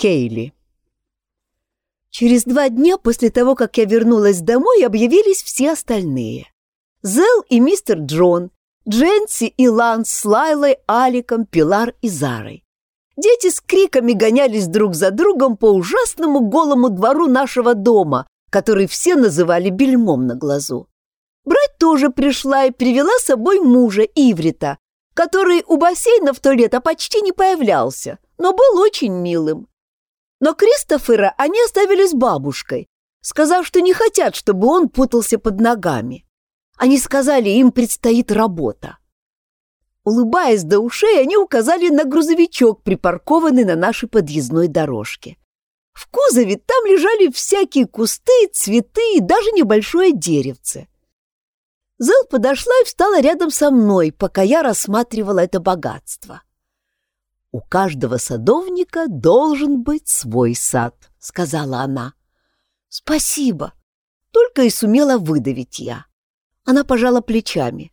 Кейли. Через два дня после того, как я вернулась домой, объявились все остальные. Зел и мистер Джон, Дженси и Ланс с Лайлой, Аликом, Пилар и Зарой. Дети с криками гонялись друг за другом по ужасному голому двору нашего дома, который все называли бельмом на глазу. Брать тоже пришла и привела с собой мужа Иврита, который у бассейна в то лето почти не появлялся, но был очень милым. Но Кристофера они оставили с бабушкой, сказав, что не хотят, чтобы он путался под ногами. Они сказали, им предстоит работа. Улыбаясь до ушей, они указали на грузовичок, припаркованный на нашей подъездной дорожке. В кузове там лежали всякие кусты, цветы и даже небольшое деревце. Зел подошла и встала рядом со мной, пока я рассматривала это богатство. «У каждого садовника должен быть свой сад», — сказала она. «Спасибо», — только и сумела выдавить я. Она пожала плечами.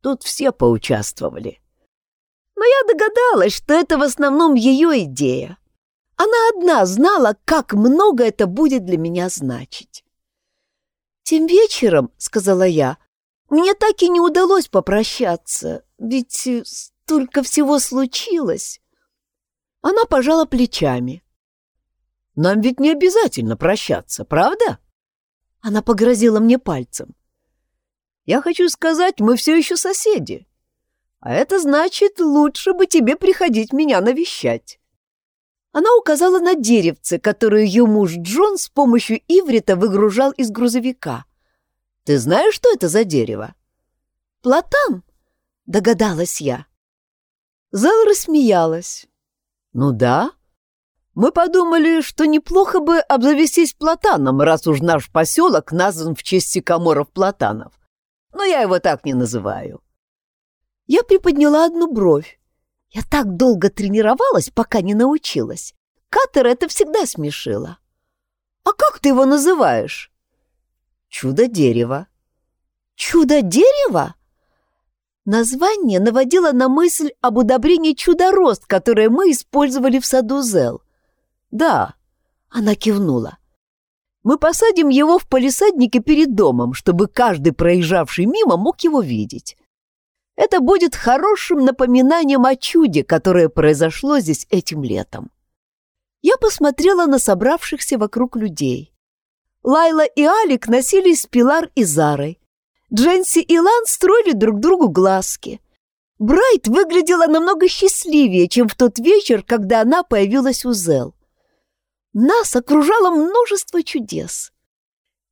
Тут все поучаствовали. Но я догадалась, что это в основном ее идея. Она одна знала, как много это будет для меня значить. «Тем вечером», — сказала я, — «мне так и не удалось попрощаться, ведь столько всего случилось». Она пожала плечами. «Нам ведь не обязательно прощаться, правда?» Она погрозила мне пальцем. Я хочу сказать, мы все еще соседи. А это значит, лучше бы тебе приходить меня навещать. Она указала на деревце, которое ее муж Джон с помощью иврита выгружал из грузовика. Ты знаешь, что это за дерево? Платан, догадалась я. Зал рассмеялась. Ну да. Мы подумали, что неплохо бы обзавестись платаном, раз уж наш поселок назван в честь сикаморов-платанов но я его так не называю. Я приподняла одну бровь. Я так долго тренировалась, пока не научилась. Катер это всегда смешило. А как ты его называешь? Чудо-дерево. Чудо-дерево? Название наводило на мысль об удобрении чудо-рост, которое мы использовали в саду Зел. Да, она кивнула. Мы посадим его в палисаднике перед домом, чтобы каждый проезжавший мимо мог его видеть. Это будет хорошим напоминанием о чуде, которое произошло здесь этим летом. Я посмотрела на собравшихся вокруг людей. Лайла и Алик носились с Пилар и Зарой. Дженси и Лан строили друг другу глазки. Брайт выглядела намного счастливее, чем в тот вечер, когда она появилась у Зел. Нас окружало множество чудес.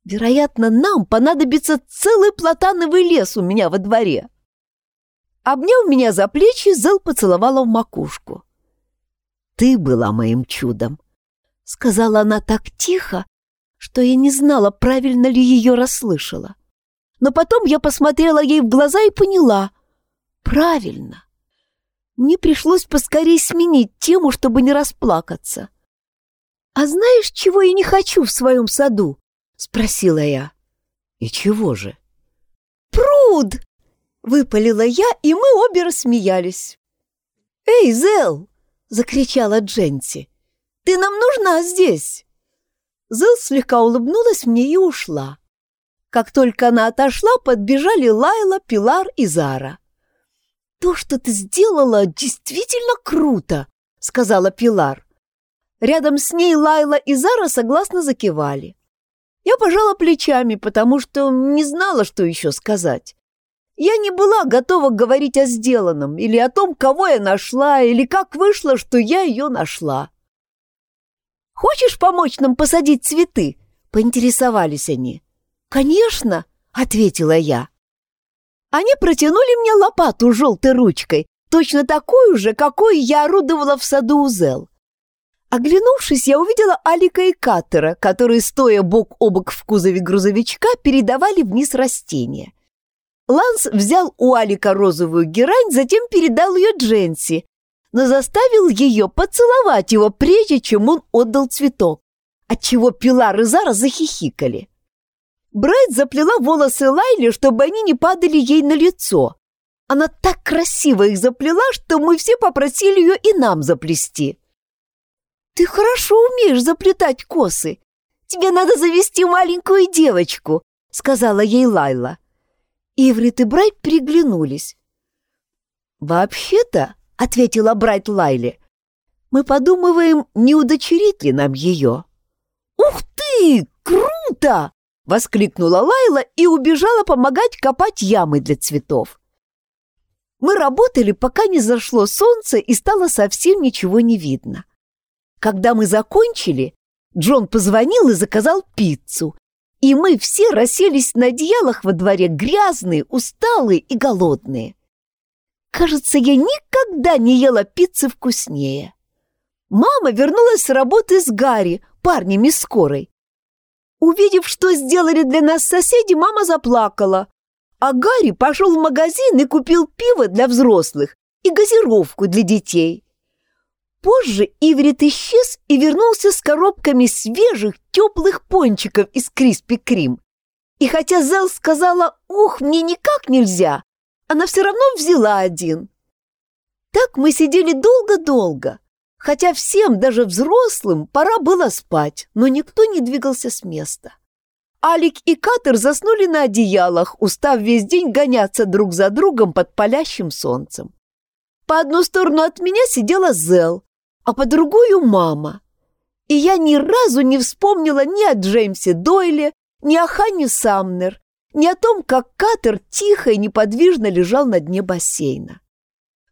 Вероятно, нам понадобится целый платановый лес у меня во дворе. Обняв меня за плечи, Зел поцеловала в макушку. «Ты была моим чудом», — сказала она так тихо, что я не знала, правильно ли ее расслышала. Но потом я посмотрела ей в глаза и поняла. Правильно. Мне пришлось поскорее сменить тему, чтобы не расплакаться. «А знаешь, чего я не хочу в своем саду?» — спросила я. «И чего же?» «Пруд!» — выпалила я, и мы обе рассмеялись. «Эй, Зел!» — закричала Дженси. «Ты нам нужна здесь!» Зел слегка улыбнулась мне и ушла. Как только она отошла, подбежали Лайла, Пилар и Зара. «То, что ты сделала, действительно круто!» — сказала Пилар. Рядом с ней Лайла и Зара согласно закивали. Я пожала плечами, потому что не знала, что еще сказать. Я не была готова говорить о сделанном, или о том, кого я нашла, или как вышло, что я ее нашла. «Хочешь помочь нам посадить цветы?» — поинтересовались они. «Конечно!» — ответила я. Они протянули мне лопату желтой ручкой, точно такую же, какой я орудовала в саду у Зел. Оглянувшись, я увидела Алика и Каттера, которые, стоя бок о бок в кузове грузовичка, передавали вниз растения. Ланс взял у Алика розовую герань, затем передал ее Дженси, но заставил ее поцеловать его, прежде чем он отдал цветок, отчего Пилар и Зара захихикали. Брайт заплела волосы Лайли, чтобы они не падали ей на лицо. Она так красиво их заплела, что мы все попросили ее и нам заплести. Ты хорошо умеешь заплетать косы. Тебе надо завести маленькую девочку, сказала ей Лайла. Иврит и Брайт переглянулись. «Вообще-то», — ответила Брайт Лайле, — «мы подумываем, не удочерить ли нам ее». «Ух ты! Круто!» — воскликнула Лайла и убежала помогать копать ямы для цветов. Мы работали, пока не зашло солнце и стало совсем ничего не видно. Когда мы закончили, Джон позвонил и заказал пиццу, и мы все расселись на одеялах во дворе грязные, усталые и голодные. Кажется, я никогда не ела пиццы вкуснее. Мама вернулась с работы с Гарри, парнем из скорой. Увидев, что сделали для нас соседи, мама заплакала, а Гарри пошел в магазин и купил пиво для взрослых и газировку для детей. Позже Иврит исчез и вернулся с коробками свежих, теплых пончиков из Криспи Крим. И хотя Зел сказала «Ух, мне никак нельзя», она все равно взяла один. Так мы сидели долго-долго, хотя всем, даже взрослым, пора было спать, но никто не двигался с места. Алик и Катер заснули на одеялах, устав весь день гоняться друг за другом под палящим солнцем. По одну сторону от меня сидела Зел, а по другую — мама. И я ни разу не вспомнила ни о Джеймсе Дойле, ни о Ханне Самнер, ни о том, как Катер тихо и неподвижно лежал на дне бассейна.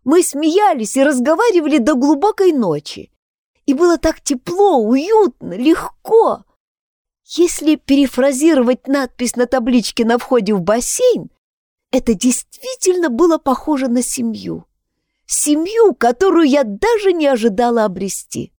Мы смеялись и разговаривали до глубокой ночи. И было так тепло, уютно, легко. Если перефразировать надпись на табличке на входе в бассейн, это действительно было похоже на семью. Семью, которую я даже не ожидала обрести.